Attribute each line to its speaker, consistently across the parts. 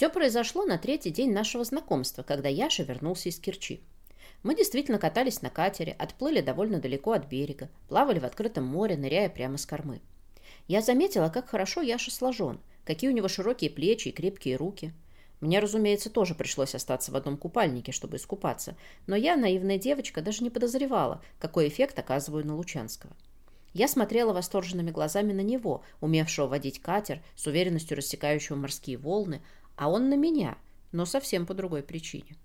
Speaker 1: Все произошло на третий день нашего знакомства, когда Яша вернулся из Керчи. Мы действительно катались на катере, отплыли довольно далеко от берега, плавали в открытом море, ныряя прямо с кормы. Я заметила, как хорошо Яша сложен, какие у него широкие плечи и крепкие руки. Мне, разумеется, тоже пришлось остаться в одном купальнике, чтобы искупаться, но я, наивная девочка, даже не подозревала, какой эффект оказываю на Лучанского. Я смотрела восторженными глазами на него, умевшего водить катер, с уверенностью рассекающего морские волны, а он на меня, но совсем по другой причине.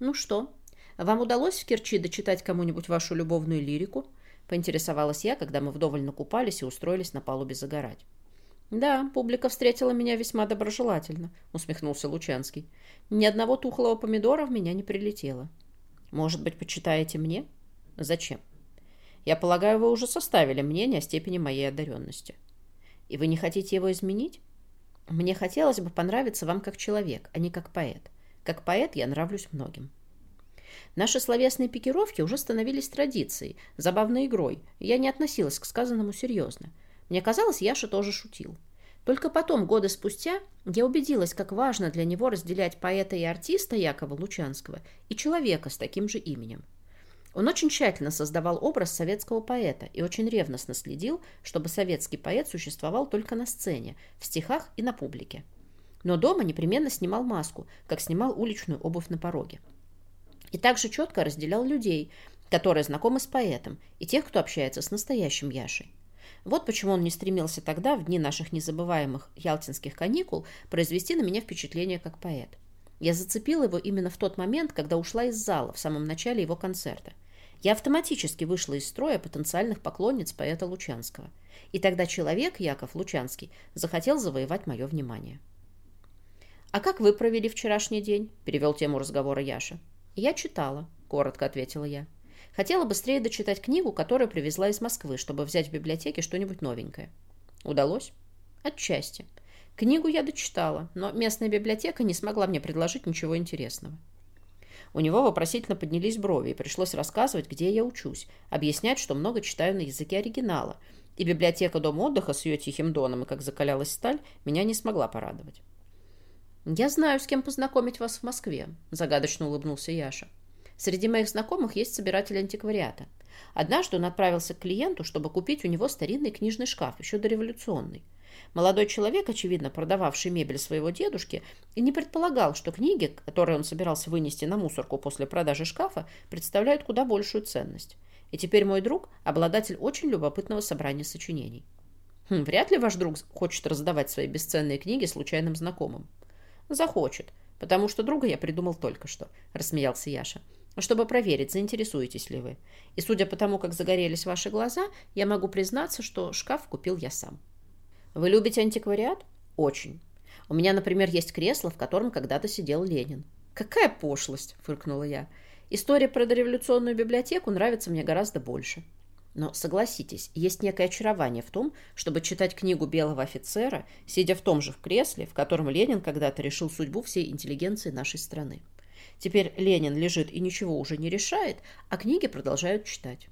Speaker 1: «Ну что, вам удалось в Керчи дочитать кому-нибудь вашу любовную лирику?» — поинтересовалась я, когда мы вдоволь накупались и устроились на палубе загорать. «Да, публика встретила меня весьма доброжелательно», — усмехнулся Лучанский. «Ни одного тухлого помидора в меня не прилетело». «Может быть, почитаете мне?» «Зачем?» «Я полагаю, вы уже составили мнение о степени моей одаренности». «И вы не хотите его изменить?» «Мне хотелось бы понравиться вам как человек, а не как поэт. Как поэт я нравлюсь многим». Наши словесные пикировки уже становились традицией, забавной игрой, я не относилась к сказанному серьезно. Мне казалось, Яша тоже шутил. Только потом, годы спустя, я убедилась, как важно для него разделять поэта и артиста Якова Лучанского и человека с таким же именем. Он очень тщательно создавал образ советского поэта и очень ревностно следил, чтобы советский поэт существовал только на сцене, в стихах и на публике. Но дома непременно снимал маску, как снимал уличную обувь на пороге. И также четко разделял людей, которые знакомы с поэтом, и тех, кто общается с настоящим Яшей. Вот почему он не стремился тогда, в дни наших незабываемых ялтинских каникул, произвести на меня впечатление как поэт. Я зацепила его именно в тот момент, когда ушла из зала в самом начале его концерта. Я автоматически вышла из строя потенциальных поклонниц поэта Лучанского. И тогда человек, Яков Лучанский, захотел завоевать мое внимание. «А как вы провели вчерашний день?» – перевел тему разговора Яша. «Я читала», – коротко ответила я. Хотела быстрее дочитать книгу, которую привезла из Москвы, чтобы взять в библиотеке что-нибудь новенькое. Удалось? Отчасти. Книгу я дочитала, но местная библиотека не смогла мне предложить ничего интересного. У него вопросительно поднялись брови, и пришлось рассказывать, где я учусь, объяснять, что много читаю на языке оригинала, и библиотека Дома отдыха с ее тихим доном и как закалялась сталь меня не смогла порадовать. «Я знаю, с кем познакомить вас в Москве», – загадочно улыбнулся Яша. Среди моих знакомых есть собиратель антиквариата. Однажды он отправился к клиенту, чтобы купить у него старинный книжный шкаф, еще дореволюционный. Молодой человек, очевидно, продававший мебель своего дедушки, не предполагал, что книги, которые он собирался вынести на мусорку после продажи шкафа, представляют куда большую ценность. И теперь мой друг – обладатель очень любопытного собрания сочинений. Хм, вряд ли ваш друг хочет раздавать свои бесценные книги случайным знакомым. Захочет, потому что друга я придумал только что, рассмеялся Яша чтобы проверить, заинтересуетесь ли вы. И судя по тому, как загорелись ваши глаза, я могу признаться, что шкаф купил я сам. Вы любите антиквариат? Очень. У меня, например, есть кресло, в котором когда-то сидел Ленин. Какая пошлость, фыркнула я. История про дореволюционную библиотеку нравится мне гораздо больше. Но согласитесь, есть некое очарование в том, чтобы читать книгу белого офицера, сидя в том же кресле, в котором Ленин когда-то решил судьбу всей интеллигенции нашей страны. Теперь Ленин лежит и ничего уже не решает, а книги продолжают читать.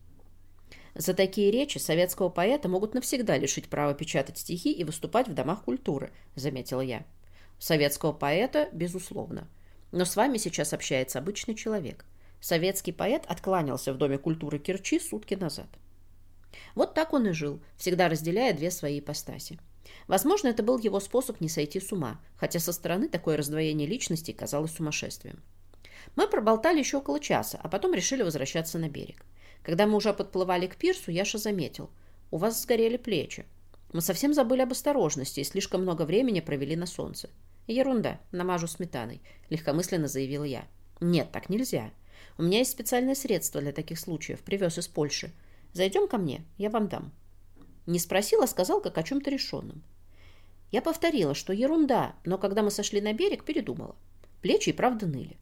Speaker 1: За такие речи советского поэта могут навсегда лишить права печатать стихи и выступать в домах культуры, заметила я. Советского поэта, безусловно. Но с вами сейчас общается обычный человек. Советский поэт откланялся в Доме культуры Керчи сутки назад. Вот так он и жил, всегда разделяя две свои ипостаси. Возможно, это был его способ не сойти с ума, хотя со стороны такое раздвоение личности казалось сумасшествием. Мы проболтали еще около часа, а потом решили возвращаться на берег. Когда мы уже подплывали к пирсу, Яша заметил. «У вас сгорели плечи. Мы совсем забыли об осторожности и слишком много времени провели на солнце». «Ерунда, намажу сметаной», — легкомысленно заявила я. «Нет, так нельзя. У меня есть специальное средство для таких случаев, привез из Польши. Зайдем ко мне, я вам дам». Не спросил, а сказал, как о чем-то решенном. Я повторила, что ерунда, но когда мы сошли на берег, передумала. Плечи и правда ныли.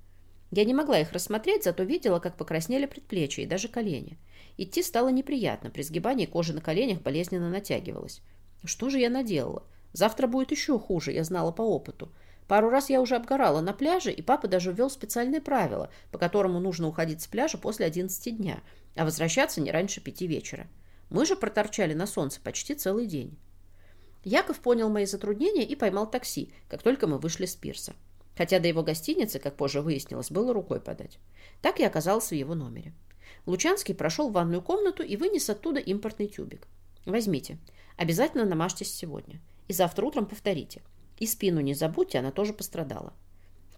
Speaker 1: Я не могла их рассмотреть, зато видела, как покраснели предплечья и даже колени. Идти стало неприятно, при сгибании кожи на коленях болезненно натягивалась. Что же я наделала? Завтра будет еще хуже, я знала по опыту. Пару раз я уже обгорала на пляже, и папа даже ввел специальное правило, по которому нужно уходить с пляжа после 11 дня, а возвращаться не раньше пяти вечера. Мы же проторчали на солнце почти целый день. Яков понял мои затруднения и поймал такси, как только мы вышли с пирса. Хотя до его гостиницы, как позже выяснилось, было рукой подать. Так я оказался в его номере. Лучанский прошел в ванную комнату и вынес оттуда импортный тюбик. «Возьмите. Обязательно намажьтесь сегодня. И завтра утром повторите. И спину не забудьте, она тоже пострадала».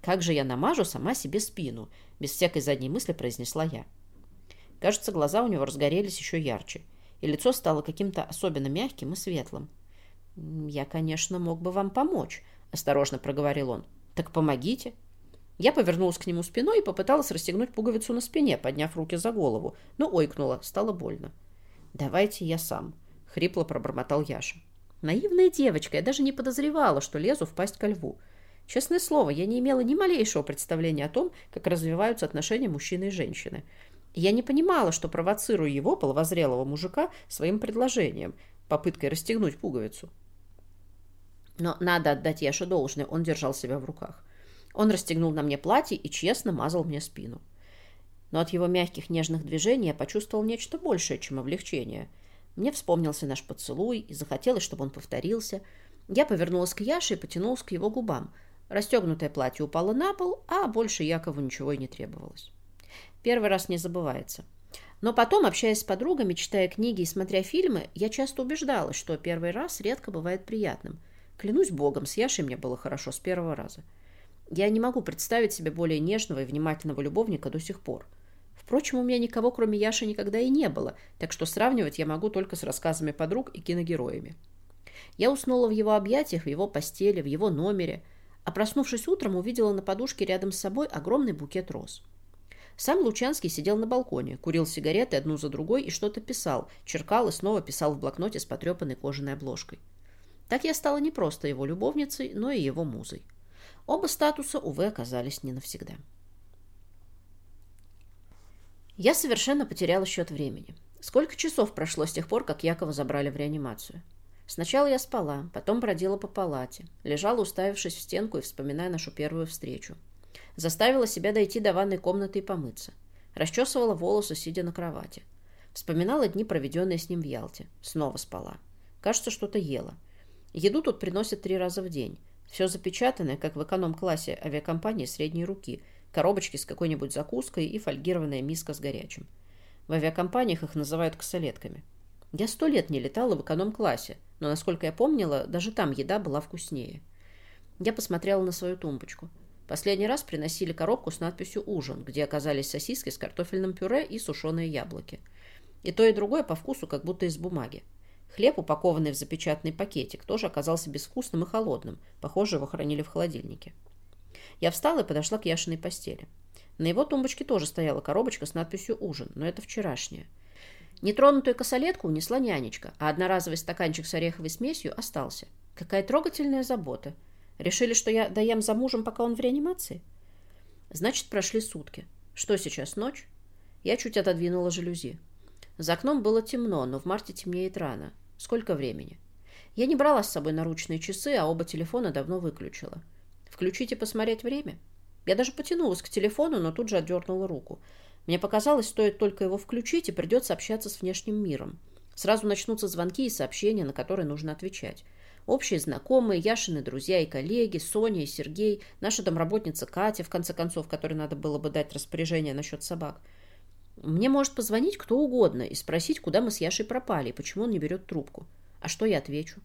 Speaker 1: «Как же я намажу сама себе спину?» Без всякой задней мысли произнесла я. Кажется, глаза у него разгорелись еще ярче, и лицо стало каким-то особенно мягким и светлым. «Я, конечно, мог бы вам помочь», — осторожно проговорил он. «Так помогите». Я повернулась к нему спиной и попыталась расстегнуть пуговицу на спине, подняв руки за голову, но ойкнула, стало больно. «Давайте я сам», — хрипло пробормотал Яша. Наивная девочка, я даже не подозревала, что лезу в пасть ко льву. Честное слово, я не имела ни малейшего представления о том, как развиваются отношения мужчины и женщины. Я не понимала, что провоцирую его, половозрелого мужика, своим предложением, попыткой расстегнуть пуговицу. Но надо отдать Яше должное, он держал себя в руках. Он расстегнул на мне платье и честно мазал мне спину. Но от его мягких нежных движений я почувствовал нечто большее, чем облегчение. Мне вспомнился наш поцелуй, и захотелось, чтобы он повторился. Я повернулась к Яше и потянулась к его губам. Расстегнутое платье упало на пол, а больше Якову ничего и не требовалось. Первый раз не забывается. Но потом, общаясь с подругами, читая книги и смотря фильмы, я часто убеждалась, что первый раз редко бывает приятным – Клянусь богом, с Яшей мне было хорошо с первого раза. Я не могу представить себе более нежного и внимательного любовника до сих пор. Впрочем, у меня никого, кроме Яши, никогда и не было, так что сравнивать я могу только с рассказами подруг и киногероями. Я уснула в его объятиях, в его постели, в его номере, а проснувшись утром, увидела на подушке рядом с собой огромный букет роз. Сам Лучанский сидел на балконе, курил сигареты одну за другой и что-то писал, черкал и снова писал в блокноте с потрепанной кожаной обложкой. Так я стала не просто его любовницей, но и его музой. Оба статуса, увы, оказались не навсегда. Я совершенно потеряла счет времени. Сколько часов прошло с тех пор, как Якова забрали в реанимацию? Сначала я спала, потом бродила по палате, лежала, уставившись в стенку и вспоминая нашу первую встречу. Заставила себя дойти до ванной комнаты и помыться. Расчесывала волосы, сидя на кровати. Вспоминала дни, проведенные с ним в Ялте. Снова спала. Кажется, что-то ела. Еду тут приносят три раза в день. Все запечатанное, как в эконом-классе авиакомпании средней руки. Коробочки с какой-нибудь закуской и фольгированная миска с горячим. В авиакомпаниях их называют косолетками. Я сто лет не летала в эконом-классе, но, насколько я помнила, даже там еда была вкуснее. Я посмотрела на свою тумбочку. Последний раз приносили коробку с надписью «Ужин», где оказались сосиски с картофельным пюре и сушеные яблоки. И то, и другое по вкусу, как будто из бумаги. Хлеб, упакованный в запечатанный пакетик, тоже оказался безвкусным и холодным. Похоже, его хранили в холодильнике. Я встала и подошла к Яшиной постели. На его тумбочке тоже стояла коробочка с надписью «Ужин», но это вчерашняя. Нетронутую косолетку унесла нянечка, а одноразовый стаканчик с ореховой смесью остался. Какая трогательная забота. Решили, что я доем за мужем, пока он в реанимации? Значит, прошли сутки. Что сейчас, ночь? Я чуть отодвинула жалюзи. За окном было темно, но в марте темнеет рано. Сколько времени? Я не брала с собой наручные часы, а оба телефона давно выключила. Включить и посмотреть время? Я даже потянулась к телефону, но тут же отдернула руку. Мне показалось, стоит только его включить, и придется общаться с внешним миром. Сразу начнутся звонки и сообщения, на которые нужно отвечать. Общие знакомые, Яшины друзья и коллеги, Соня и Сергей, наша домработница Катя, в конце концов, которой надо было бы дать распоряжение насчет собак – мне может позвонить кто угодно и спросить, куда мы с Яшей пропали и почему он не берет трубку. А что я отвечу?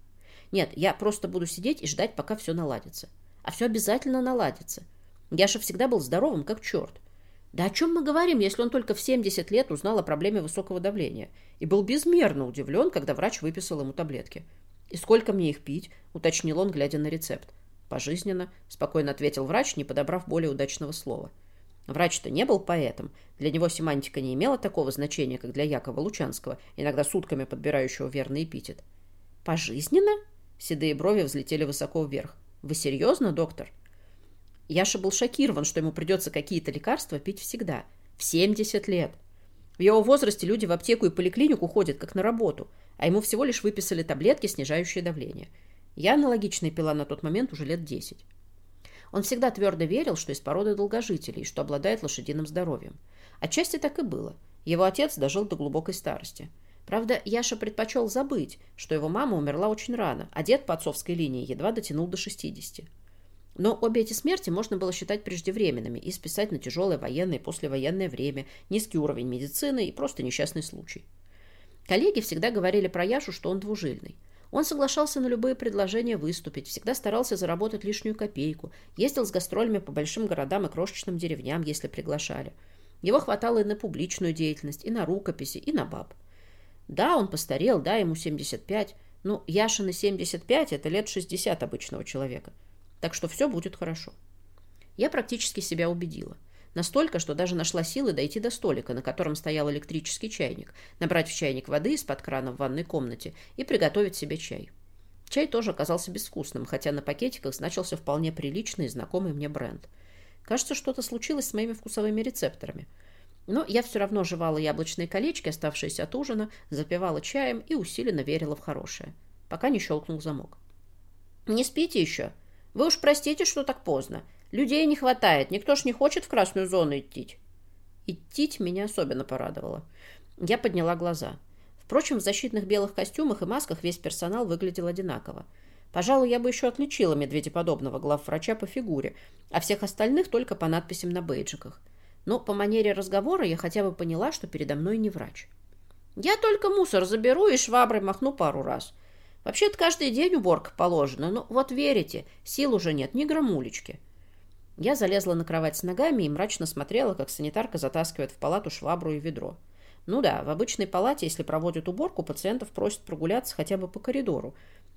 Speaker 1: Нет, я просто буду сидеть и ждать, пока все наладится. А все обязательно наладится. Яша всегда был здоровым, как черт. Да о чем мы говорим, если он только в 70 лет узнал о проблеме высокого давления и был безмерно удивлен, когда врач выписал ему таблетки. «И сколько мне их пить?» – уточнил он, глядя на рецепт. «Пожизненно», – спокойно ответил врач, не подобрав более удачного слова. Врач-то не был поэтом. Для него семантика не имела такого значения, как для Якова Лучанского, иногда сутками подбирающего верный эпитет. «Пожизненно?» Седые брови взлетели высоко вверх. «Вы серьезно, доктор?» Яша был шокирован, что ему придется какие-то лекарства пить всегда. В 70 лет. В его возрасте люди в аптеку и поликлинику ходят как на работу, а ему всего лишь выписали таблетки, снижающие давление. Я аналогичные пила на тот момент уже лет 10. Он всегда твердо верил, что из породы долгожителей, что обладает лошадиным здоровьем. Отчасти так и было. Его отец дожил до глубокой старости. Правда, Яша предпочел забыть, что его мама умерла очень рано, а дед по отцовской линии едва дотянул до 60. Но обе эти смерти можно было считать преждевременными и списать на тяжелое военное и послевоенное время, низкий уровень медицины и просто несчастный случай. Коллеги всегда говорили про Яшу, что он двужильный. Он соглашался на любые предложения выступить, всегда старался заработать лишнюю копейку, ездил с гастролями по большим городам и крошечным деревням, если приглашали. Его хватало и на публичную деятельность, и на рукописи, и на баб. Да, он постарел, да, ему 75. Ну, Яшины 75 – это лет 60 обычного человека. Так что все будет хорошо. Я практически себя убедила. Настолько, что даже нашла силы дойти до столика, на котором стоял электрический чайник, набрать в чайник воды из-под крана в ванной комнате и приготовить себе чай. Чай тоже оказался безвкусным, хотя на пакетиках значился вполне приличный и знакомый мне бренд. Кажется, что-то случилось с моими вкусовыми рецепторами. Но я все равно жевала яблочные колечки, оставшиеся от ужина, запивала чаем и усиленно верила в хорошее, пока не щелкнул замок. «Не спите еще? Вы уж простите, что так поздно. Людей не хватает, никто ж не хочет в красную зону идти. Идти меня особенно порадовало. Я подняла глаза. Впрочем, в защитных белых костюмах и масках весь персонал выглядел одинаково. Пожалуй, я бы еще отличила медведеподобного главврача по фигуре, а всех остальных только по надписям на бейджиках. Но по манере разговора я хотя бы поняла, что передо мной не врач. «Я только мусор заберу и шваброй махну пару раз. Вообще-то каждый день уборка положена, но вот верите, сил уже нет, ни грамулечки». Я залезла на кровать с ногами и мрачно смотрела, как санитарка затаскивает в палату швабру и ведро. Ну да, в обычной палате, если проводят уборку, пациентов просят прогуляться хотя бы по коридору.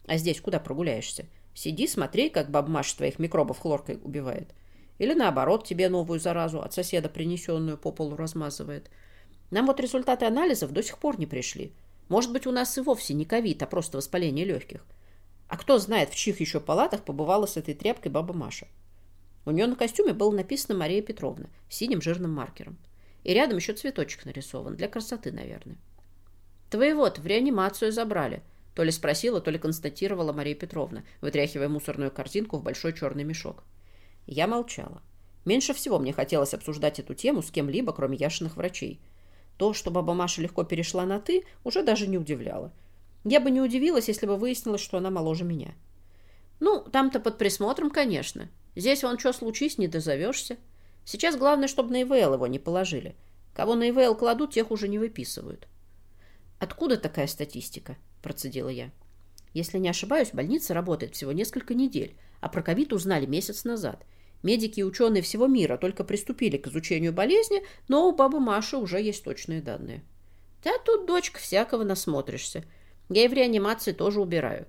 Speaker 1: А здесь куда прогуляешься? Сиди, смотри, как бабмаш твоих микробов хлоркой убивает. Или наоборот, тебе новую заразу от соседа принесенную по полу размазывает. Нам вот результаты анализов до сих пор не пришли. Может быть, у нас и вовсе не ковид, а просто воспаление легких. А кто знает, в чьих еще палатах побывала с этой тряпкой баба Маша. У нее на костюме было написано Мария Петровна синим жирным маркером. И рядом еще цветочек нарисован, для красоты, наверное. «Твоего-то в реанимацию забрали», то ли спросила, то ли констатировала Мария Петровна, вытряхивая мусорную корзинку в большой черный мешок. Я молчала. Меньше всего мне хотелось обсуждать эту тему с кем-либо, кроме Яшиных врачей. То, что баба Маша легко перешла на «ты», уже даже не удивляло. Я бы не удивилась, если бы выяснилось, что она моложе меня. Ну, там-то под присмотром, конечно. Здесь вон что случись, не дозовешься. Сейчас главное, чтобы на ИВЛ его не положили. Кого на ИВЛ кладут, тех уже не выписывают. «Откуда такая статистика?» – процедила я. «Если не ошибаюсь, больница работает всего несколько недель, а про ковид узнали месяц назад. Медики и ученые всего мира только приступили к изучению болезни, но у бабы Маши уже есть точные данные». «Да тут, дочка, всякого насмотришься. Я и в реанимации тоже убираю.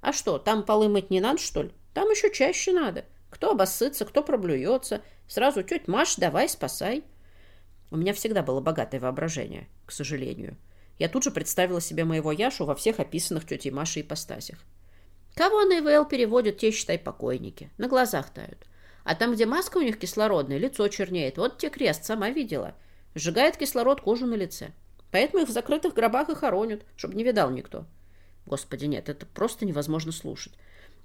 Speaker 1: А что, там полы мыть не надо, что ли? Там еще чаще надо». Кто обоссытся, кто проблюется. Сразу тетя Маш, давай, спасай. У меня всегда было богатое воображение, к сожалению. Я тут же представила себе моего Яшу во всех описанных тетей Машей ипостасях. Кого на ИВЛ переводят, те, считай, покойники. На глазах тают. А там, где маска у них кислородная, лицо чернеет. Вот те крест, сама видела. Сжигает кислород кожу на лице. Поэтому их в закрытых гробах и хоронят, чтобы не видал никто. Господи, нет, это просто невозможно слушать.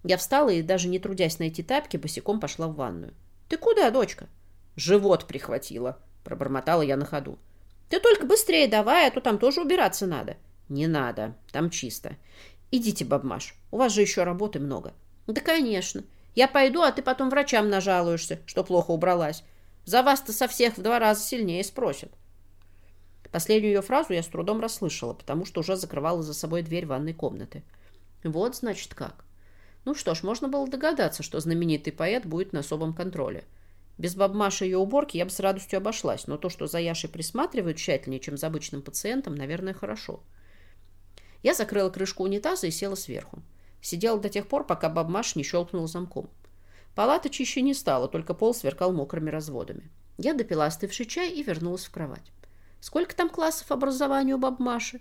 Speaker 1: Я встала и, даже не трудясь найти тапки, босиком пошла в ванную. «Ты куда, дочка?» «Живот прихватила», — пробормотала я на ходу. «Ты только быстрее давай, а то там тоже убираться надо». «Не надо, там чисто. Идите, бабмаш, у вас же еще работы много». «Да, конечно. Я пойду, а ты потом врачам нажалуешься, что плохо убралась. За вас-то со всех в два раза сильнее спросят». Последнюю ее фразу я с трудом расслышала, потому что уже закрывала за собой дверь ванной комнаты. Вот, значит, как. Ну что ж, можно было догадаться, что знаменитый поэт будет на особом контроле. Без бабмаши ее уборки я бы с радостью обошлась, но то, что за Яшей присматривают тщательнее, чем за обычным пациентом, наверное, хорошо. Я закрыла крышку унитаза и села сверху. Сидела до тех пор, пока бабмаш не щелкнула замком. Палата чище не стала, только пол сверкал мокрыми разводами. Я допила остывший чай и вернулась в кровать. Сколько там классов образования у бабмаши?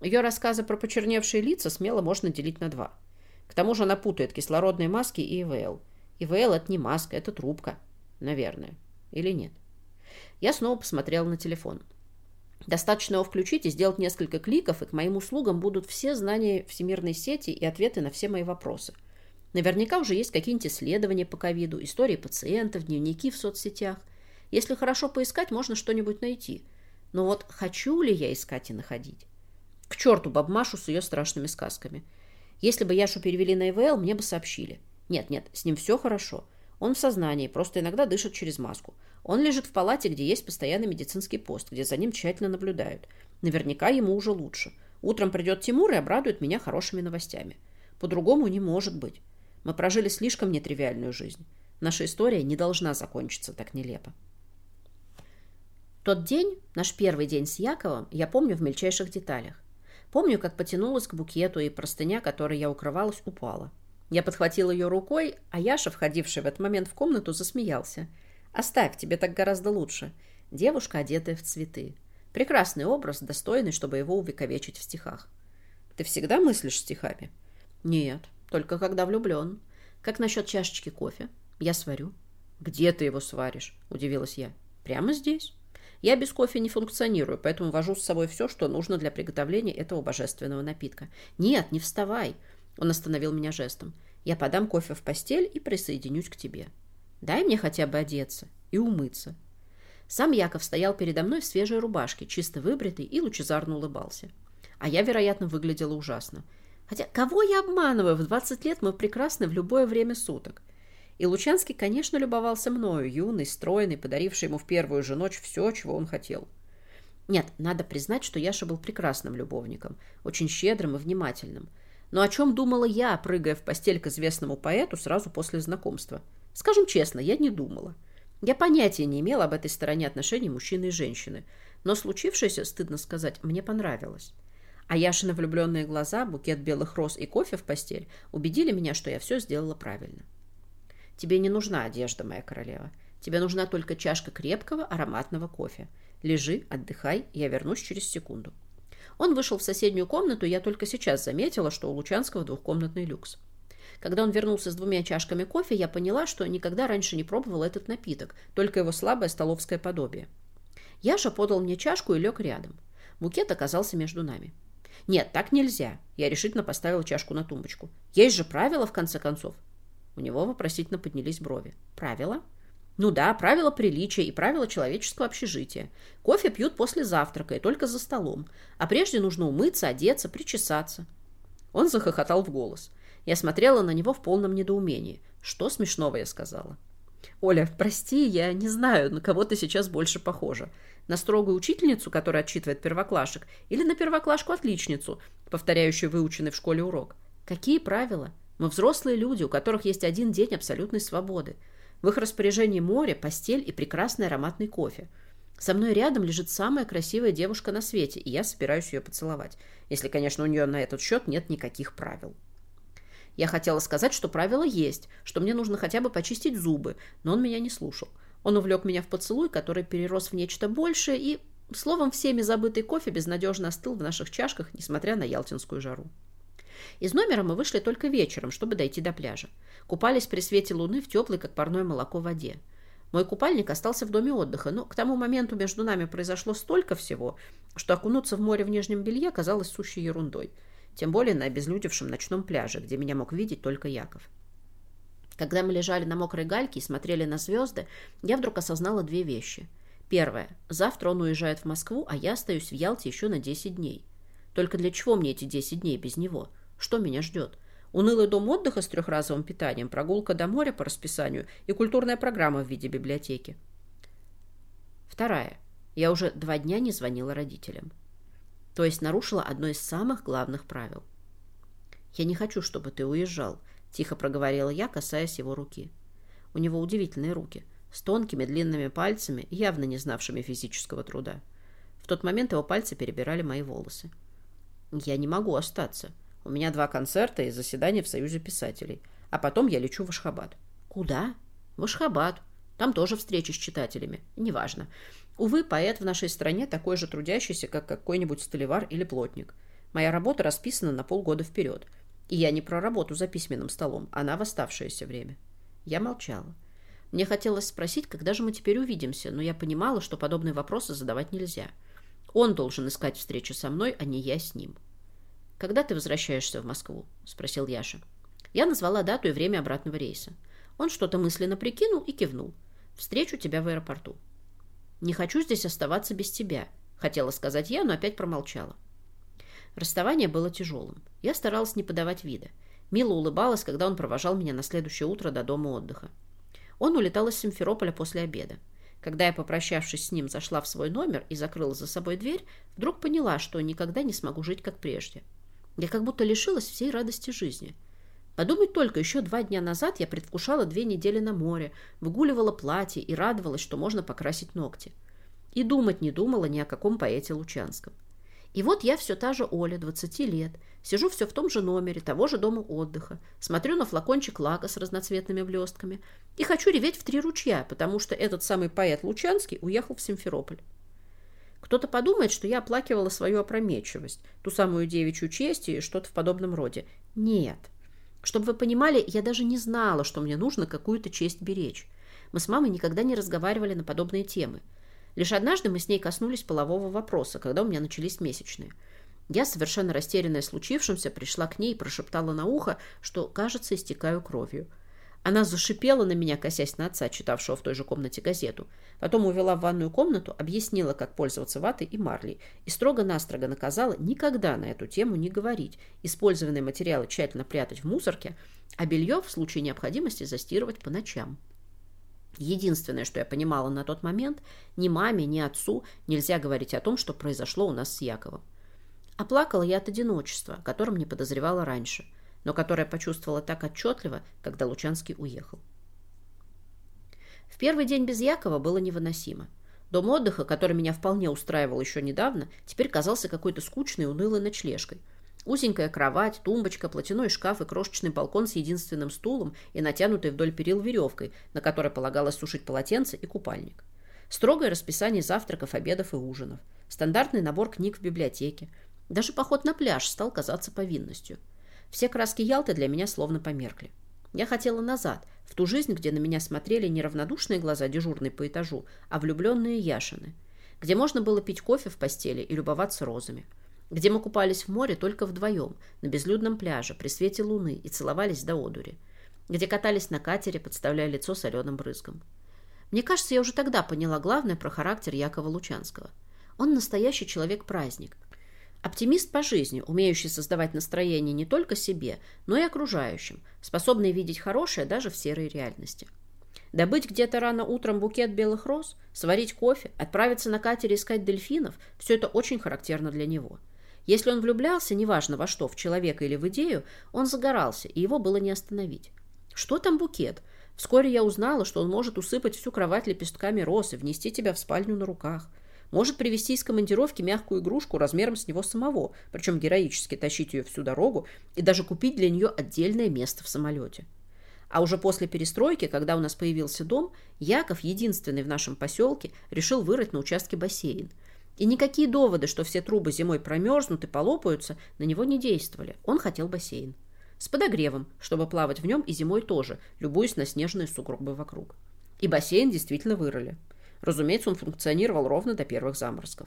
Speaker 1: Ее рассказы про почерневшие лица смело можно делить на два – к тому же она путает кислородные маски и ИВЛ. ИВЛ – это не маска, это трубка. Наверное. Или нет? Я снова посмотрела на телефон. Достаточно его включить и сделать несколько кликов, и к моим услугам будут все знания всемирной сети и ответы на все мои вопросы. Наверняка уже есть какие-нибудь исследования по ковиду, истории пациентов, дневники в соцсетях. Если хорошо поискать, можно что-нибудь найти. Но вот хочу ли я искать и находить? К черту бабмашу с ее страшными сказками. Если бы Яшу перевели на ИВЛ, мне бы сообщили. Нет, нет, с ним все хорошо. Он в сознании, просто иногда дышит через маску. Он лежит в палате, где есть постоянный медицинский пост, где за ним тщательно наблюдают. Наверняка ему уже лучше. Утром придет Тимур и обрадует меня хорошими новостями. По-другому не может быть. Мы прожили слишком нетривиальную жизнь. Наша история не должна закончиться так нелепо. Тот день, наш первый день с Яковом, я помню в мельчайших деталях. Помню, как потянулась к букету, и простыня, которой я укрывалась, упала. Я подхватила ее рукой, а Яша, входивший в этот момент в комнату, засмеялся. «Оставь, тебе так гораздо лучше». Девушка, одетая в цветы. Прекрасный образ, достойный, чтобы его увековечить в стихах. «Ты всегда мыслишь стихами?» «Нет, только когда влюблен. Как насчет чашечки кофе? Я сварю». «Где ты его сваришь?» – удивилась я. «Прямо здесь». Я без кофе не функционирую, поэтому вожу с собой все, что нужно для приготовления этого божественного напитка. «Нет, не вставай!» Он остановил меня жестом. «Я подам кофе в постель и присоединюсь к тебе. Дай мне хотя бы одеться и умыться». Сам Яков стоял передо мной в свежей рубашке, чисто выбритый и лучезарно улыбался. А я, вероятно, выглядела ужасно. Хотя кого я обманываю? В 20 лет мы прекрасны в любое время суток. И Лучанский, конечно, любовался мною, юный, стройный, подаривший ему в первую же ночь все, чего он хотел. Нет, надо признать, что Яша был прекрасным любовником, очень щедрым и внимательным. Но о чем думала я, прыгая в постель к известному поэту сразу после знакомства? Скажем честно, я не думала. Я понятия не имела об этой стороне отношений мужчины и женщины, но случившееся, стыдно сказать, мне понравилось. А Яшины влюбленные глаза, букет белых роз и кофе в постель убедили меня, что я все сделала правильно. Тебе не нужна одежда, моя королева. Тебе нужна только чашка крепкого ароматного кофе. Лежи, отдыхай, я вернусь через секунду. Он вышел в соседнюю комнату, я только сейчас заметила, что у Лучанского двухкомнатный люкс. Когда он вернулся с двумя чашками кофе, я поняла, что никогда раньше не пробовала этот напиток, только его слабое столовское подобие. Яша подал мне чашку и лег рядом. Букет оказался между нами. «Нет, так нельзя!» Я решительно поставила чашку на тумбочку. «Есть же правила, в конце концов!» У него вопросительно поднялись брови. «Правила?» «Ну да, правила приличия и правила человеческого общежития. Кофе пьют после завтрака и только за столом. А прежде нужно умыться, одеться, причесаться». Он захохотал в голос. Я смотрела на него в полном недоумении. Что смешного я сказала? «Оля, прости, я не знаю, на кого ты сейчас больше похожа. На строгую учительницу, которая отчитывает первоклашек, или на первоклашку-отличницу, повторяющую выученный в школе урок? Какие правила?» Мы взрослые люди, у которых есть один день абсолютной свободы. В их распоряжении море, постель и прекрасный ароматный кофе. Со мной рядом лежит самая красивая девушка на свете, и я собираюсь ее поцеловать. Если, конечно, у нее на этот счет нет никаких правил. Я хотела сказать, что правила есть, что мне нужно хотя бы почистить зубы, но он меня не слушал. Он увлек меня в поцелуй, который перерос в нечто большее, и, словом, всеми забытый кофе безнадежно остыл в наших чашках, несмотря на ялтинскую жару. Из номера мы вышли только вечером, чтобы дойти до пляжа. Купались при свете луны в теплой, как парное молоко, воде. Мой купальник остался в доме отдыха, но к тому моменту между нами произошло столько всего, что окунуться в море в нижнем белье казалось сущей ерундой. Тем более на обезлюдевшем ночном пляже, где меня мог видеть только Яков. Когда мы лежали на мокрой гальке и смотрели на звезды, я вдруг осознала две вещи. Первое. Завтра он уезжает в Москву, а я остаюсь в Ялте еще на 10 дней. Только для чего мне эти 10 дней без него? Что меня ждет? Унылый дом отдыха с трехразовым питанием, прогулка до моря по расписанию и культурная программа в виде библиотеки. Вторая. Я уже два дня не звонила родителям. То есть нарушила одно из самых главных правил. «Я не хочу, чтобы ты уезжал», – тихо проговорила я, касаясь его руки. У него удивительные руки, с тонкими длинными пальцами, явно не знавшими физического труда. В тот момент его пальцы перебирали мои волосы. «Я не могу остаться», у меня два концерта и заседание в Союзе писателей. А потом я лечу в Ашхабад. Куда? В Ашхабад. Там тоже встречи с читателями. Неважно. Увы, поэт в нашей стране такой же трудящийся, как какой-нибудь столевар или плотник. Моя работа расписана на полгода вперед. И я не про работу за письменным столом, она в оставшееся время. Я молчала. Мне хотелось спросить, когда же мы теперь увидимся, но я понимала, что подобные вопросы задавать нельзя. Он должен искать встречу со мной, а не я с ним. «Когда ты возвращаешься в Москву?» – спросил Яша. Я назвала дату и время обратного рейса. Он что-то мысленно прикинул и кивнул. «Встречу тебя в аэропорту». «Не хочу здесь оставаться без тебя», – хотела сказать я, но опять промолчала. Расставание было тяжелым. Я старалась не подавать вида. Мила улыбалась, когда он провожал меня на следующее утро до дома отдыха. Он улетал из Симферополя после обеда. Когда я, попрощавшись с ним, зашла в свой номер и закрыла за собой дверь, вдруг поняла, что никогда не смогу жить, как прежде. Я как будто лишилась всей радости жизни. Подумать только, еще два дня назад я предвкушала две недели на море, выгуливала платье и радовалась, что можно покрасить ногти. И думать не думала ни о каком поэте Лучанском. И вот я все та же Оля, 20 лет, сижу все в том же номере, того же дома отдыха, смотрю на флакончик лака с разноцветными блестками и хочу реветь в три ручья, потому что этот самый поэт Лучанский уехал в Симферополь. Кто-то подумает, что я оплакивала свою опрометчивость, ту самую девичью честь и что-то в подобном роде. Нет. Чтобы вы понимали, я даже не знала, что мне нужно какую-то честь беречь. Мы с мамой никогда не разговаривали на подобные темы. Лишь однажды мы с ней коснулись полового вопроса, когда у меня начались месячные. Я, совершенно растерянная случившимся, пришла к ней и прошептала на ухо, что, кажется, истекаю кровью. Она зашипела на меня, косясь на отца, читавшего в той же комнате газету. Потом увела в ванную комнату, объяснила, как пользоваться ватой и марлей, и строго-настрого наказала никогда на эту тему не говорить, использованные материалы тщательно прятать в мусорке, а белье в случае необходимости застирывать по ночам. Единственное, что я понимала на тот момент, ни маме, ни отцу нельзя говорить о том, что произошло у нас с Яковом. Оплакала я от одиночества, о котором не подозревала раньше, но которое почувствовала так отчетливо, когда Лучанский уехал. В первый день без Якова было невыносимо. Дом отдыха, который меня вполне устраивал еще недавно, теперь казался какой-то скучной, унылой ночлежкой – Узенькая кровать, тумбочка, платяной шкаф и крошечный балкон с единственным стулом и натянутой вдоль перил веревкой, на которой полагалось сушить полотенце и купальник. Строгое расписание завтраков, обедов и ужинов. Стандартный набор книг в библиотеке. Даже поход на пляж стал казаться повинностью. Все краски Ялты для меня словно померкли. Я хотела назад, в ту жизнь, где на меня смотрели не равнодушные глаза дежурной по этажу, а влюбленные Яшины, где можно было пить кофе в постели и любоваться розами где мы купались в море только вдвоем, на безлюдном пляже, при свете луны и целовались до одури, где катались на катере, подставляя лицо соленым брызгом. Мне кажется, я уже тогда поняла главное про характер Якова Лучанского. Он настоящий человек-праздник. Оптимист по жизни, умеющий создавать настроение не только себе, но и окружающим, способный видеть хорошее даже в серой реальности. Добыть где-то рано утром букет белых роз, сварить кофе, отправиться на катере искать дельфинов – все это очень характерно для него – если он влюблялся, неважно во что, в человека или в идею, он загорался, и его было не остановить. Что там букет? Вскоре я узнала, что он может усыпать всю кровать лепестками роз и внести тебя в спальню на руках. Может привезти из командировки мягкую игрушку размером с него самого, причем героически тащить ее всю дорогу и даже купить для нее отдельное место в самолете. А уже после перестройки, когда у нас появился дом, Яков, единственный в нашем поселке, решил вырыть на участке бассейн – и никакие доводы, что все трубы зимой промерзнут и полопаются, на него не действовали. Он хотел бассейн. С подогревом, чтобы плавать в нем и зимой тоже, любуясь на снежные сугробы вокруг. И бассейн действительно вырыли. Разумеется, он функционировал ровно до первых заморозков.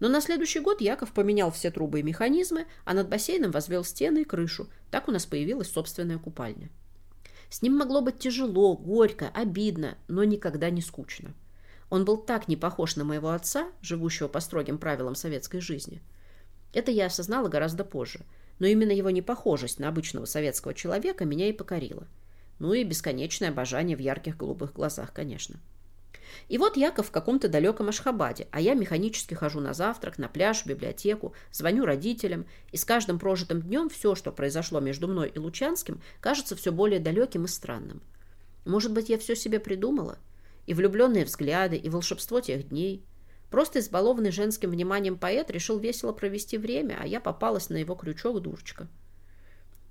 Speaker 1: Но на следующий год Яков поменял все трубы и механизмы, а над бассейном возвел стены и крышу. Так у нас появилась собственная купальня. С ним могло быть тяжело, горько, обидно, но никогда не скучно. Он был так не похож на моего отца, живущего по строгим правилам советской жизни. Это я осознала гораздо позже, но именно его непохожесть на обычного советского человека меня и покорила. Ну и бесконечное обожание в ярких голубых глазах, конечно. И вот Яков в каком-то далеком Ашхабаде, а я механически хожу на завтрак, на пляж, в библиотеку, звоню родителям, и с каждым прожитым днем все, что произошло между мной и Лучанским, кажется все более далеким и странным. Может быть, я все себе придумала? и влюбленные взгляды, и волшебство тех дней. Просто избалованный женским вниманием поэт решил весело провести время, а я попалась на его крючок дурочка.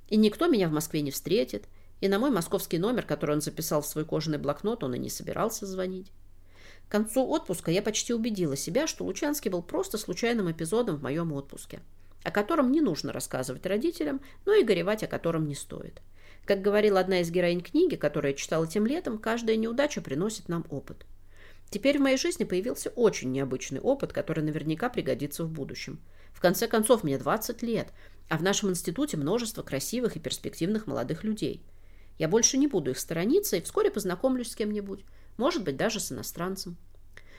Speaker 1: И никто меня в Москве не встретит, и на мой московский номер, который он записал в свой кожаный блокнот, он и не собирался звонить. К концу отпуска я почти убедила себя, что Лучанский был просто случайным эпизодом в моем отпуске, о котором не нужно рассказывать родителям, но и горевать о котором не стоит. Как говорила одна из героинь книги, которую я читала тем летом, каждая неудача приносит нам опыт. Теперь в моей жизни появился очень необычный опыт, который наверняка пригодится в будущем. В конце концов, мне 20 лет, а в нашем институте множество красивых и перспективных молодых людей. Я больше не буду их сторониться и вскоре познакомлюсь с кем-нибудь, может быть, даже с иностранцем.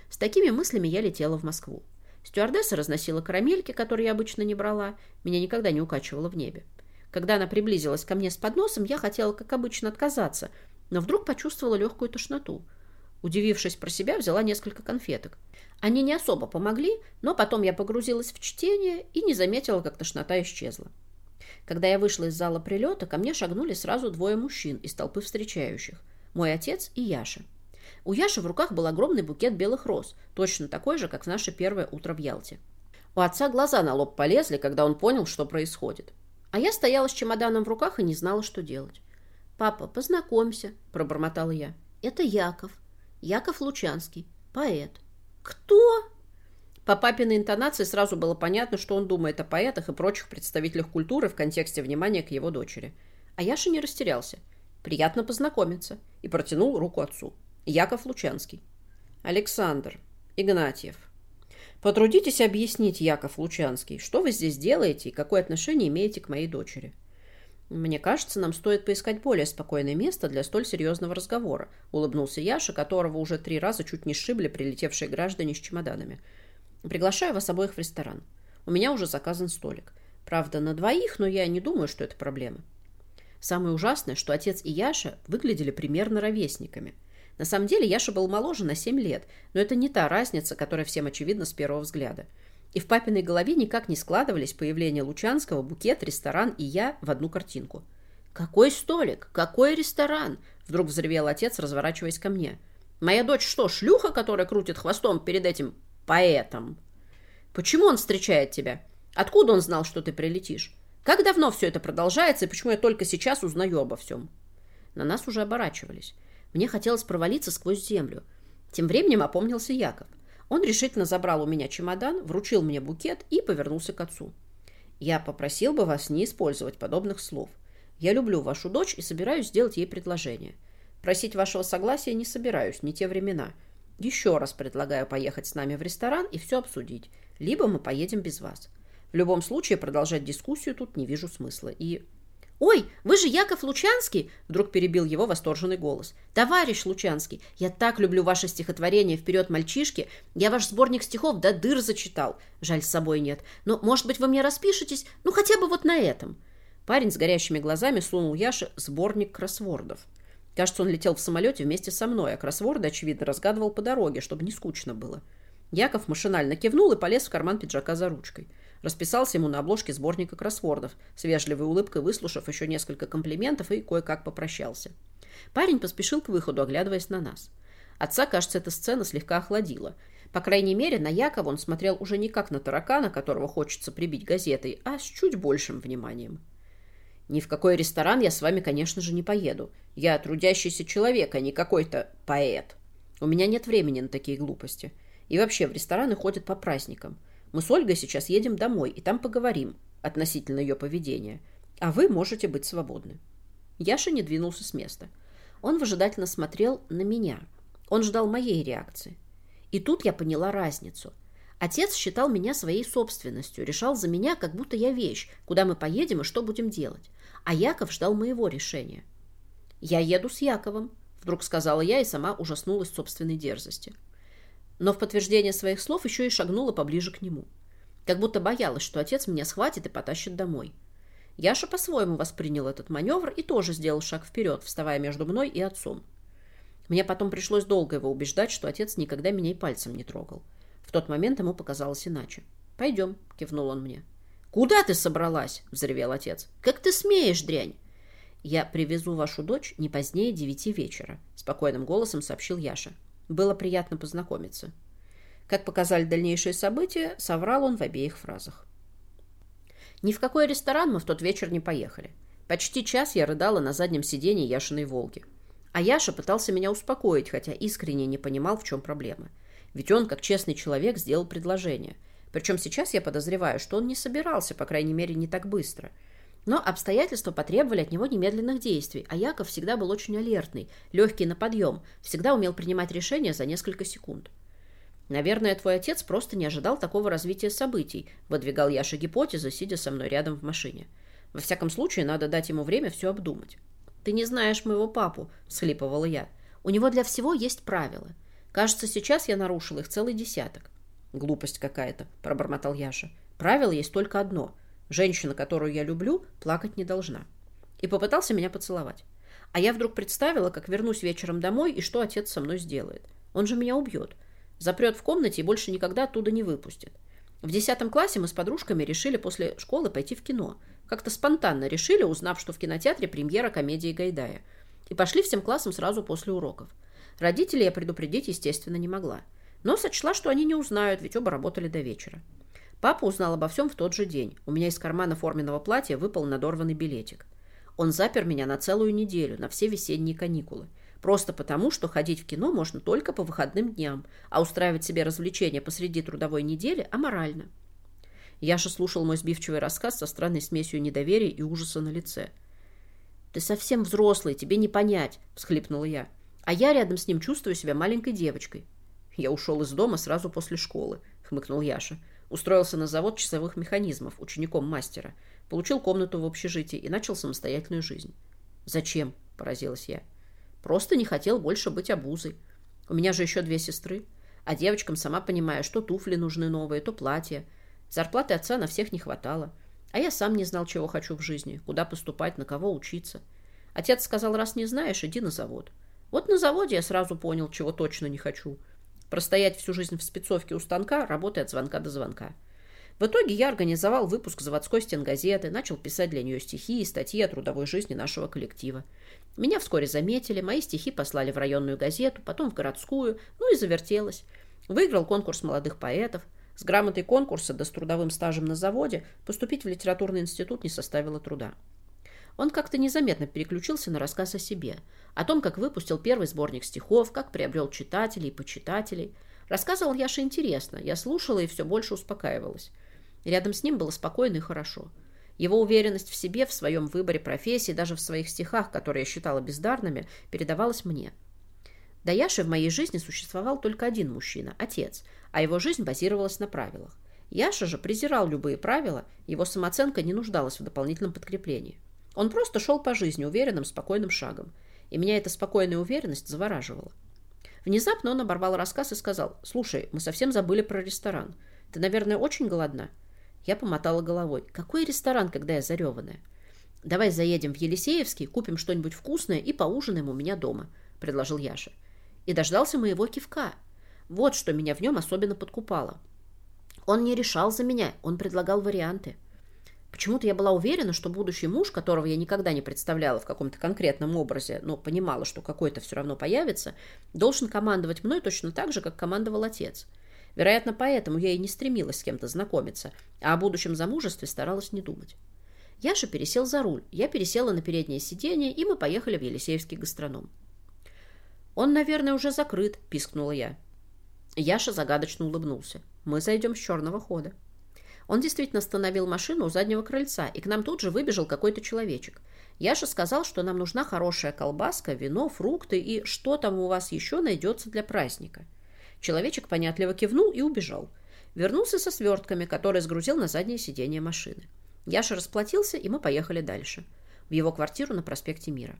Speaker 1: С такими мыслями я летела в Москву. Стюардесса разносила карамельки, которые я обычно не брала, меня никогда не укачивало в небе. Когда она приблизилась ко мне с подносом, я хотела, как обычно, отказаться, но вдруг почувствовала легкую тошноту. Удивившись про себя, взяла несколько конфеток. Они не особо помогли, но потом я погрузилась в чтение и не заметила, как тошнота исчезла. Когда я вышла из зала прилета, ко мне шагнули сразу двое мужчин из толпы встречающих. Мой отец и Яша. У Яши в руках был огромный букет белых роз, точно такой же, как в наше первое утро в Ялте. У отца глаза на лоб полезли, когда он понял, что происходит. А я стояла с чемоданом в руках и не знала, что делать. «Папа, познакомься», – пробормотала я. «Это Яков. Яков Лучанский, поэт». «Кто?» По папиной интонации сразу было понятно, что он думает о поэтах и прочих представителях культуры в контексте внимания к его дочери. А Яша не растерялся. «Приятно познакомиться» и протянул руку отцу. Яков Лучанский. «Александр. Игнатьев. Потрудитесь объяснить, Яков Лучанский, что вы здесь делаете и какое отношение имеете к моей дочери?» «Мне кажется, нам стоит поискать более спокойное место для столь серьезного разговора», улыбнулся Яша, которого уже три раза чуть не сшибли прилетевшие граждане с чемоданами. «Приглашаю вас обоих в ресторан. У меня уже заказан столик. Правда, на двоих, но я не думаю, что это проблема». Самое ужасное, что отец и Яша выглядели примерно ровесниками. На самом деле Яша был моложе на 7 лет, но это не та разница, которая всем очевидна с первого взгляда. И в папиной голове никак не складывались появление Лучанского, букет, ресторан и я в одну картинку. «Какой столик? Какой ресторан?» Вдруг взревел отец, разворачиваясь ко мне. «Моя дочь что, шлюха, которая крутит хвостом перед этим поэтом?» «Почему он встречает тебя? Откуда он знал, что ты прилетишь? Как давно все это продолжается, и почему я только сейчас узнаю обо всем?» На нас уже оборачивались. Мне хотелось провалиться сквозь землю. Тем временем опомнился Яков. Он решительно забрал у меня чемодан, вручил мне букет и повернулся к отцу. «Я попросил бы вас не использовать подобных слов. Я люблю вашу дочь и собираюсь сделать ей предложение. Просить вашего согласия не собираюсь, не те времена. Еще раз предлагаю поехать с нами в ресторан и все обсудить. Либо мы поедем без вас. В любом случае продолжать дискуссию тут не вижу смысла. И «Ой, вы же Яков Лучанский!» Вдруг перебил его восторженный голос. «Товарищ Лучанский, я так люблю ваше стихотворение «Вперед, мальчишки!» Я ваш сборник стихов до дыр зачитал. Жаль, с собой нет. Но, может быть, вы мне распишетесь? Ну, хотя бы вот на этом». Парень с горящими глазами сунул Яше сборник кроссвордов. Кажется, он летел в самолете вместе со мной, а кроссворды, очевидно, разгадывал по дороге, чтобы не скучно было. Яков машинально кивнул и полез в карман пиджака за ручкой. Расписался ему на обложке сборника кроссвордов, с вежливой улыбкой выслушав еще несколько комплиментов и кое-как попрощался. Парень поспешил к выходу, оглядываясь на нас. Отца, кажется, эта сцена слегка охладила. По крайней мере, на Якова он смотрел уже не как на таракана, которого хочется прибить газетой, а с чуть большим вниманием. «Ни в какой ресторан я с вами, конечно же, не поеду. Я трудящийся человек, а не какой-то поэт. У меня нет времени на такие глупости. И вообще в рестораны ходят по праздникам. Мы с Ольгой сейчас едем домой, и там поговорим относительно ее поведения. А вы можете быть свободны». Яша не двинулся с места. Он выжидательно смотрел на меня. Он ждал моей реакции. И тут я поняла разницу. Отец считал меня своей собственностью, решал за меня, как будто я вещь, куда мы поедем и что будем делать. А Яков ждал моего решения. «Я еду с Яковом», — вдруг сказала я и сама ужаснулась собственной дерзости но в подтверждение своих слов еще и шагнула поближе к нему. Как будто боялась, что отец меня схватит и потащит домой. Яша по-своему воспринял этот маневр и тоже сделал шаг вперед, вставая между мной и отцом. Мне потом пришлось долго его убеждать, что отец никогда меня и пальцем не трогал. В тот момент ему показалось иначе. «Пойдем», — кивнул он мне. «Куда ты собралась?» — взревел отец. «Как ты смеешь, дрянь?» «Я привезу вашу дочь не позднее девяти вечера», — спокойным голосом сообщил Яша. Было приятно познакомиться. Как показали дальнейшие события, соврал он в обеих фразах. Ни в какой ресторан мы в тот вечер не поехали. Почти час я рыдала на заднем сиденье Яшиной «Волги». А Яша пытался меня успокоить, хотя искренне не понимал, в чем проблема. Ведь он, как честный человек, сделал предложение. Причем сейчас я подозреваю, что он не собирался, по крайней мере, не так быстро – но обстоятельства потребовали от него немедленных действий, а Яков всегда был очень алертный, легкий на подъем, всегда умел принимать решения за несколько секунд. «Наверное, твой отец просто не ожидал такого развития событий», выдвигал Яша гипотезу, сидя со мной рядом в машине. «Во всяком случае, надо дать ему время все обдумать». «Ты не знаешь моего папу», — всхлипывала я. «У него для всего есть правила. Кажется, сейчас я нарушил их целый десяток». «Глупость какая-то», — пробормотал Яша. «Правило есть только одно — Женщина, которую я люблю, плакать не должна. И попытался меня поцеловать. А я вдруг представила, как вернусь вечером домой и что отец со мной сделает. Он же меня убьет. Запрет в комнате и больше никогда оттуда не выпустит. В десятом классе мы с подружками решили после школы пойти в кино. Как-то спонтанно решили, узнав, что в кинотеатре премьера комедии Гайдая. И пошли всем классом сразу после уроков. Родителей я предупредить, естественно, не могла. Но сочла, что они не узнают, ведь оба работали до вечера. Папа узнал обо всем в тот же день. У меня из кармана форменного платья выпал надорванный билетик. Он запер меня на целую неделю, на все весенние каникулы. Просто потому, что ходить в кино можно только по выходным дням, а устраивать себе развлечения посреди трудовой недели аморально. Яша слушал мой сбивчивый рассказ со странной смесью недоверия и ужаса на лице. «Ты совсем взрослый, тебе не понять», — всхлипнула я. «А я рядом с ним чувствую себя маленькой девочкой». «Я ушел из дома сразу после школы», — хмыкнул Яша. Устроился на завод часовых механизмов, учеником мастера. Получил комнату в общежитии и начал самостоятельную жизнь. «Зачем?» – поразилась я. «Просто не хотел больше быть обузой. У меня же еще две сестры. А девочкам, сама понимаю, что туфли нужны новые, то платья. Зарплаты отца на всех не хватало. А я сам не знал, чего хочу в жизни, куда поступать, на кого учиться. Отец сказал, раз не знаешь, иди на завод. Вот на заводе я сразу понял, чего точно не хочу – Простоять всю жизнь в спецовке у станка, работая от звонка до звонка. В итоге я организовал выпуск заводской стенгазеты, начал писать для нее стихи и статьи о трудовой жизни нашего коллектива. Меня вскоре заметили, мои стихи послали в районную газету, потом в городскую, ну и завертелось. Выиграл конкурс молодых поэтов. С грамотой конкурса да с трудовым стажем на заводе поступить в литературный институт не составило труда. Он как-то незаметно переключился на рассказ о себе, о том, как выпустил первый сборник стихов, как приобрел читателей и почитателей. Рассказывал Яша интересно, я слушала и все больше успокаивалась. Рядом с ним было спокойно и хорошо. Его уверенность в себе, в своем выборе профессии, даже в своих стихах, которые я считала бездарными, передавалась мне. До Яши в моей жизни существовал только один мужчина – отец, а его жизнь базировалась на правилах. Яша же презирал любые правила, его самооценка не нуждалась в дополнительном подкреплении. Он просто шел по жизни уверенным, спокойным шагом. И меня эта спокойная уверенность завораживала. Внезапно он оборвал рассказ и сказал, «Слушай, мы совсем забыли про ресторан. Ты, наверное, очень голодна?» Я помотала головой. «Какой ресторан, когда я зареванная?» «Давай заедем в Елисеевский, купим что-нибудь вкусное и поужинаем у меня дома», — предложил Яша. И дождался моего кивка. Вот что меня в нем особенно подкупало. Он не решал за меня, он предлагал варианты. Почему-то я была уверена, что будущий муж, которого я никогда не представляла в каком-то конкретном образе, но понимала, что какой-то все равно появится, должен командовать мной точно так же, как командовал отец. Вероятно, поэтому я и не стремилась с кем-то знакомиться, а о будущем замужестве старалась не думать. Яша пересел за руль, я пересела на переднее сиденье, и мы поехали в Елисеевский гастроном. «Он, наверное, уже закрыт», – пискнула я. Яша загадочно улыбнулся. «Мы зайдем с черного хода». Он действительно остановил машину у заднего крыльца, и к нам тут же выбежал какой-то человечек. Яша сказал, что нам нужна хорошая колбаска, вино, фрукты и что там у вас еще найдется для праздника. Человечек понятливо кивнул и убежал. Вернулся со свертками, которые сгрузил на заднее сиденье машины. Яша расплатился, и мы поехали дальше. В его квартиру на проспекте Мира.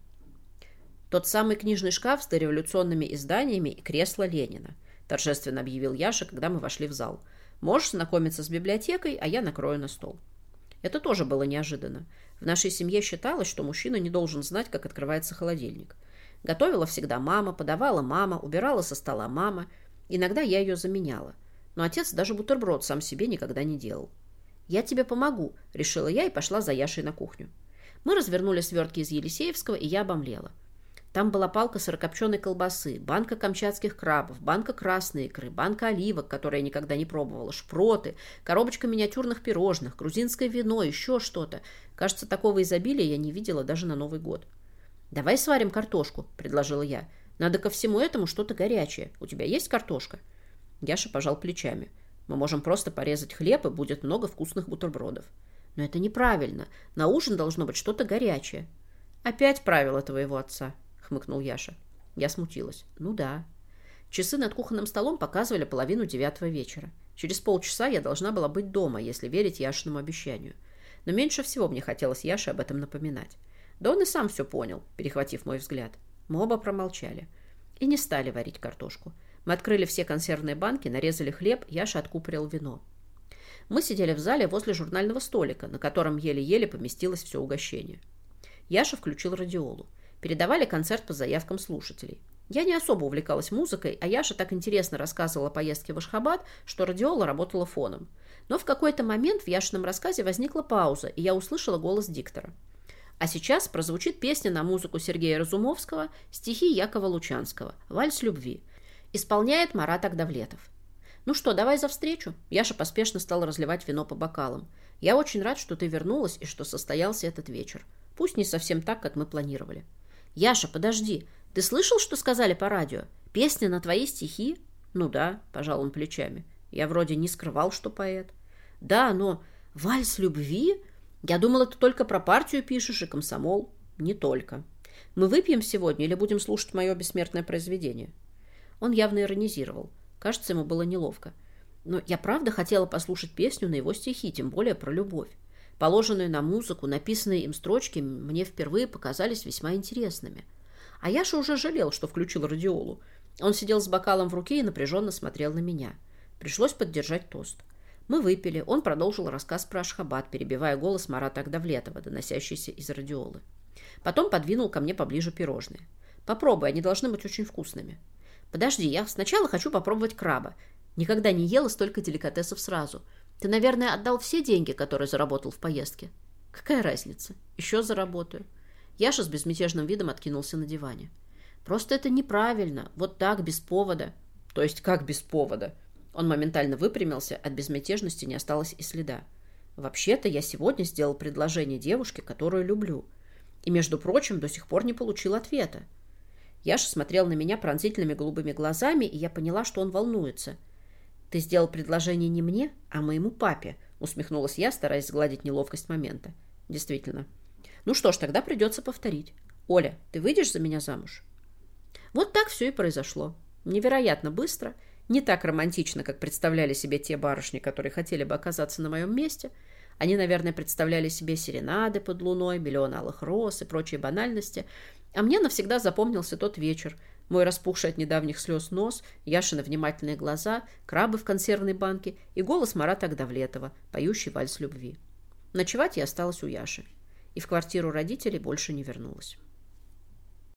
Speaker 1: Тот самый книжный шкаф с дореволюционными изданиями и кресло Ленина, торжественно объявил Яша, когда мы вошли в зал. Можешь знакомиться с библиотекой, а я накрою на стол. Это тоже было неожиданно. В нашей семье считалось, что мужчина не должен знать, как открывается холодильник. Готовила всегда мама, подавала мама, убирала со стола мама. Иногда я ее заменяла. Но отец даже бутерброд сам себе никогда не делал. «Я тебе помогу», — решила я и пошла за Яшей на кухню. Мы развернули свертки из Елисеевского, и я обомлела. Там была палка сырокопченой колбасы, банка камчатских крабов, банка красной икры, банка оливок, которые я никогда не пробовала, шпроты, коробочка миниатюрных пирожных, грузинское вино, еще что-то. Кажется, такого изобилия я не видела даже на Новый год. «Давай сварим картошку», — предложила я. «Надо ко всему этому что-то горячее. У тебя есть картошка?» Яша пожал плечами. «Мы можем просто порезать хлеб, и будет много вкусных бутербродов». «Но это неправильно. На ужин должно быть что-то горячее». «Опять правило твоего отца», хмыкнул Яша. Я смутилась. Ну да. Часы над кухонным столом показывали половину девятого вечера. Через полчаса я должна была быть дома, если верить Яшиному обещанию. Но меньше всего мне хотелось Яше об этом напоминать. Да он и сам все понял, перехватив мой взгляд. Мы оба промолчали. И не стали варить картошку. Мы открыли все консервные банки, нарезали хлеб, Яша откупорил вино. Мы сидели в зале возле журнального столика, на котором еле-еле поместилось все угощение. Яша включил радиолу. Передавали концерт по заявкам слушателей. Я не особо увлекалась музыкой, а Яша так интересно рассказывала о поездке в Ашхабад, что радиола работала фоном. Но в какой-то момент в Яшином рассказе возникла пауза, и я услышала голос диктора. А сейчас прозвучит песня на музыку Сергея Разумовского, стихи Якова Лучанского «Вальс любви». Исполняет Марат Агдавлетов. «Ну что, давай за встречу?» Яша поспешно стал разливать вино по бокалам. «Я очень рад, что ты вернулась и что состоялся этот вечер. Пусть не совсем так, как мы планировали». «Яша, подожди. Ты слышал, что сказали по радио? Песня на твои стихи?» «Ну да», – пожал он плечами. «Я вроде не скрывал, что поэт». «Да, но вальс любви? Я думал, это только про партию пишешь и комсомол». «Не только. Мы выпьем сегодня или будем слушать мое бессмертное произведение?» Он явно иронизировал. Кажется, ему было неловко. Но я правда хотела послушать песню на его стихи, тем более про любовь. Положенные на музыку, написанные им строчки мне впервые показались весьма интересными. А Яша уже жалел, что включил радиолу. Он сидел с бокалом в руке и напряженно смотрел на меня. Пришлось поддержать тост. Мы выпили, он продолжил рассказ про Ашхабад, перебивая голос Марата Агдавлетова, доносящийся из радиолы. Потом подвинул ко мне поближе пирожные. «Попробуй, они должны быть очень вкусными». «Подожди, я сначала хочу попробовать краба. Никогда не ела столько деликатесов сразу. Ты, наверное, отдал все деньги, которые заработал в поездке?» «Какая разница? Еще заработаю». Яша с безмятежным видом откинулся на диване. «Просто это неправильно. Вот так, без повода». «То есть как без повода?» Он моментально выпрямился, от безмятежности не осталось и следа. «Вообще-то я сегодня сделал предложение девушке, которую люблю. И, между прочим, до сих пор не получил ответа». Яша смотрел на меня пронзительными голубыми глазами, и я поняла, что он волнуется. «Ты сделал предложение не мне, а моему папе», — усмехнулась я, стараясь сгладить неловкость момента. «Действительно, ну что ж, тогда придется повторить. Оля, ты выйдешь за меня замуж? Вот так все и произошло. Невероятно быстро, не так романтично, как представляли себе те барышни, которые хотели бы оказаться на моем месте. Они, наверное, представляли себе серенады под луной, миллион алых роз и прочие банальности. А мне навсегда запомнился тот вечер. Мой распухший от недавних слез нос, Яшины внимательные глаза, крабы в консервной банке и голос Марата Агдавлетова, поющий вальс любви. Ночевать я осталась у Яши и в квартиру родителей больше не вернулась.